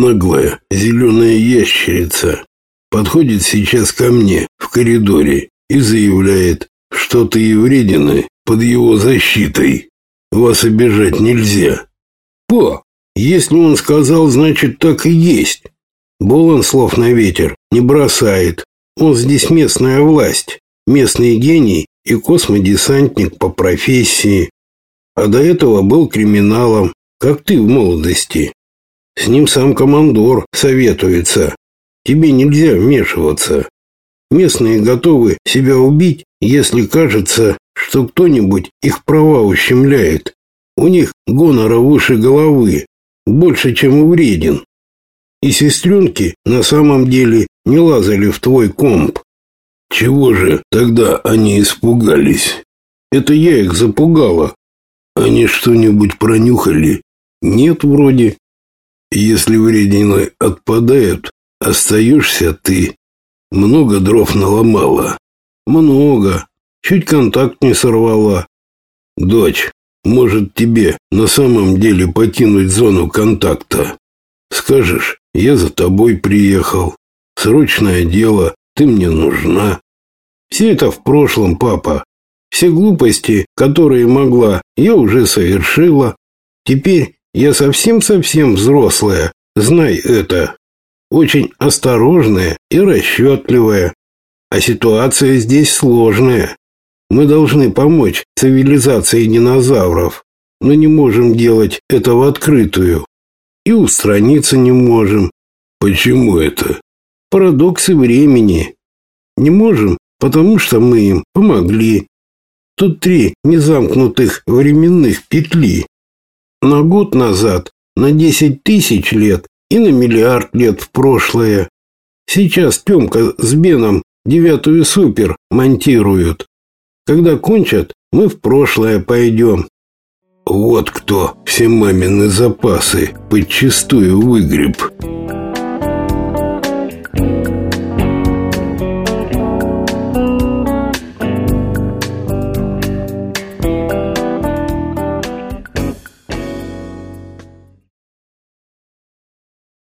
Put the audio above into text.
наглая зеленая ящерица подходит сейчас ко мне в коридоре и заявляет, что ты евредины под его защитой. Вас обижать нельзя. По, если он сказал, значит так и есть. Болон слов на ветер не бросает. Он здесь местная власть, местный гений и космодесантник по профессии. А до этого был криминалом, как ты в молодости. С ним сам командор советуется. Тебе нельзя вмешиваться. Местные готовы себя убить, если кажется, что кто-нибудь их права ущемляет. У них гонора выше головы, больше, чем у вреден. И сестренки на самом деле не лазали в твой комп. Чего же тогда они испугались? Это я их запугала. Они что-нибудь пронюхали? Нет, вроде. Если вредины отпадают, остаешься ты. Много дров наломала. Много. Чуть контакт не сорвала. Дочь, может тебе на самом деле покинуть зону контакта? Скажешь, я за тобой приехал. Срочное дело, ты мне нужна. Все это в прошлом, папа. Все глупости, которые могла, я уже совершила. Теперь я совсем-совсем взрослая, знай это. Очень осторожная и расчетливая. А ситуация здесь сложная. Мы должны помочь цивилизации динозавров, но не можем делать это в открытую. И устраниться не можем. Почему это? Парадоксы времени. Не можем, потому что мы им помогли. Тут три незамкнутых временных петли на год назад, на 10 тысяч лет и на миллиард лет в прошлое. Сейчас Тёмка с Беном девятую супер монтируют. Когда кончат, мы в прошлое пойдем. Вот кто все мамины запасы подчистую выгреб.